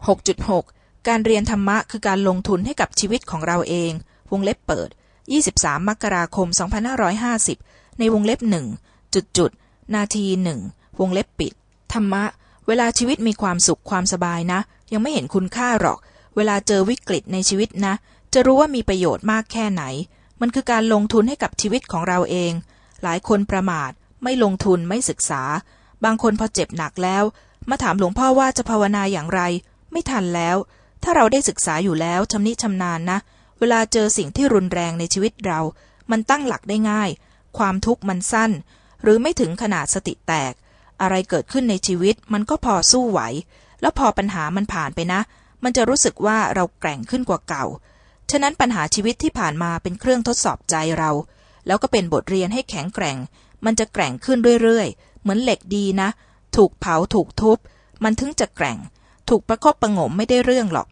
6.6 การเรียนธรรมะคือการลงทุนให้กับชีวิตของเราเอง วงเล็บเปิด 23 มกราคม 2550 ในวงเล็บหนึ่งจุดจุดนาทีหนึ่งวงเล็บปิด ธรรมะ เวลาชีวิตมีความสุขความสบายนะ ยังไม่เห็นคุณค่าหรอก เวลาเจอวิกฤตในชีวิตนะ จะรู้ว่ามีประโยชน์มากแค่ไหน มันคือการลงทุนให้กับชีวิตของเราเอง หลายคนประมาท ไม่ลงทุนไม่ศึกษา บางคนพอเจ็บหนักแล้ว มาถามหลวงพ่อว่าจะภาวนาอย่างไร ไม่ทันแล้ว ถ้าเราได้ศึกษาอยู่แล้วชำนิชำนาญนะ เวลาเจอสิ่งที่รุนแรงในชีวิตเรา มันตั้งหลักได้ง่าย ความทุกข์มันสั้น หรือไม่ถึงขนาดสติแตก อะไรเกิดขึ้นในชีวิตมันก็พอสู้ไหว แล้วพอปัญหามันผ่านไปนะ มันจะรู้สึกว่าเราแกร่งขึ้นกว่าเก่า ฉะนั้นปัญหาชีวิตที่ผ่านมาเป็นเครื่องทดสอบใจเรา แล้วก็เป็นบทเรียนให้แข็งแกร่ง มันจะแกร่งขึ้นเรื่อยๆ เหมือนเหล็กดีนะ ถูกเผาถูกทุบ มันถึงจะแกร่ง ถูกประคบประงมไม่ได้เรื่องหรอก